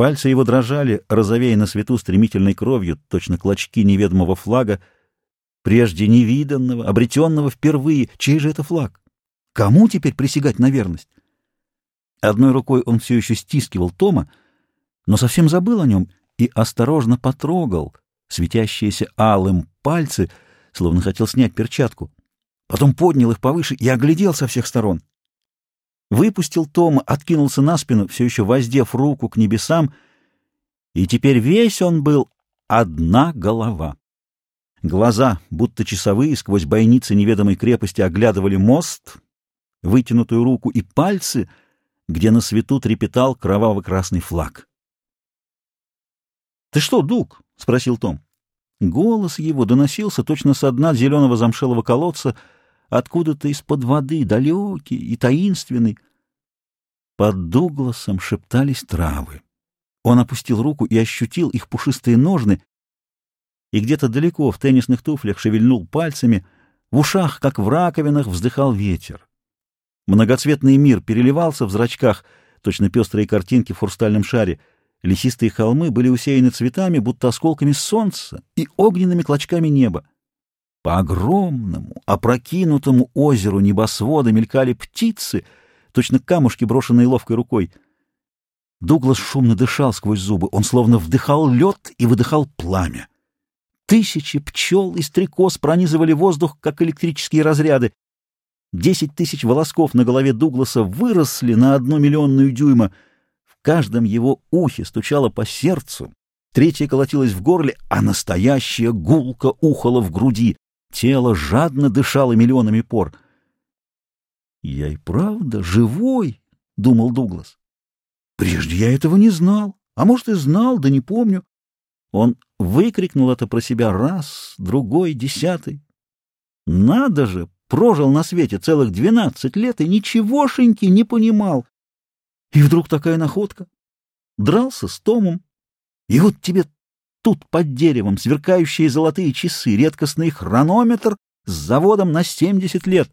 Пальцы его дрожали, розовея на свету стремительной кровью, точно клочки неведомого флага, прежде невиданного, обретенного впервые. Чей же это флаг? Кому теперь присягать на верность? Одной рукой он все еще стискивал Тома, но совсем забыл о нем и осторожно потрогал светящиеся алым пальцы, словно хотел снять перчатку. Потом поднял их повыше и оглядел со всех сторон. Выпустил Тома, откинулся на спину, все еще воздев руку к небесам, и теперь весь он был одна голова. Глаза, будто часовые, сквозь бойницы неведомой крепости оглядывали мост, вытянутую руку и пальцы, где на свету трепетал кроваво-красный флаг. — Ты что, Дуг? — спросил Том. Голос его доносился точно со дна зеленого замшелого колодца, откуда-то из-под воды, далекий и таинственный. Под Дугласом шептались травы. Он опустил руку и ощутил их пушистые ножны, и где-то далеко в теннисных туфлях шевельнул пальцами, в ушах, как в раковинах, вздыхал ветер. Многоцветный мир переливался в зрачках, точно пестрые картинки в хрустальном шаре. Лесистые холмы были усеяны цветами, будто осколками солнца и огненными клочками неба. По огромному, опрокинутому озеру небосвода мелькали птицы, точно камушки, брошенные ловкой рукой. Дуглас шумно дышал сквозь зубы, он словно вдыхал лед и выдыхал пламя. Тысячи пчел и стрекоз пронизывали воздух, как электрические разряды. Десять тысяч волосков на голове Дугласа выросли на одну миллионную дюйма. В каждом его ухе стучало по сердцу, третье колотилось в горле, а настоящая гулка ухала в груди. Тело жадно дышало миллионами пор. «Я и правда живой», — думал Дуглас. «Прежде я этого не знал, а может и знал, да не помню». Он выкрикнул это про себя раз, другой, десятый. «Надо же!» Прожил на свете целых двенадцать лет и ничегошеньки не понимал. И вдруг такая находка. Дрался с Томом, и вот тебе тут под деревом сверкающие золотые часы, редкостный хронометр с заводом на семьдесят лет.